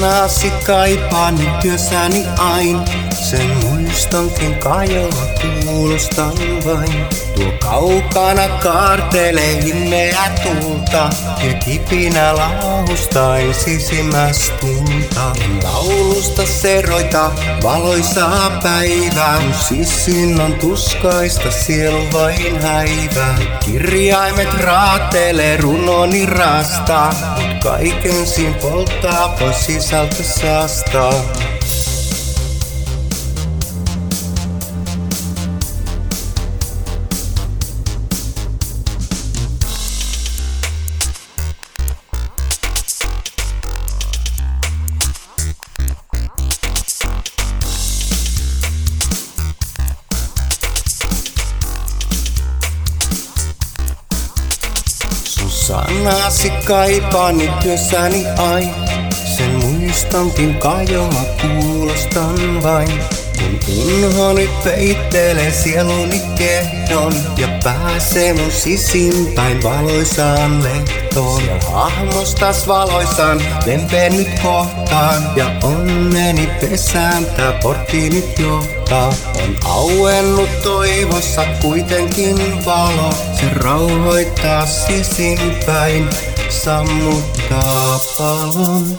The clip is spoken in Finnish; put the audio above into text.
Sanasi kaipaan nyt työssäni ain. Sen muistankin kajoa kuulostan vain. Tuo kaukana kaartelee himmeä tulta ja kipinä laustain sisimmäs tunta. En laulusta seroita valoisaa päivää. Mun sissin on tuskaista sielu vain häivää. Kirjaimet raatelee runoni rasta. Kaiken siinä polttaa pois sisältä saastaa. Sanasi kaipaan nyt työssäni ain. Sen muistankin kajoa kuulostan vain. Kun inho nyt peittelee sieluni kehdon ja pääsee mun sisimpäin valoisaan lehtoon. Ja hahmostas valoisaan lempeen nyt kohtaan ja onneni pesään tää portti nyt johtaa. On auennut toivossa kuitenkin valo, se rauhoittaa sisimpäin, sammuttaa palon.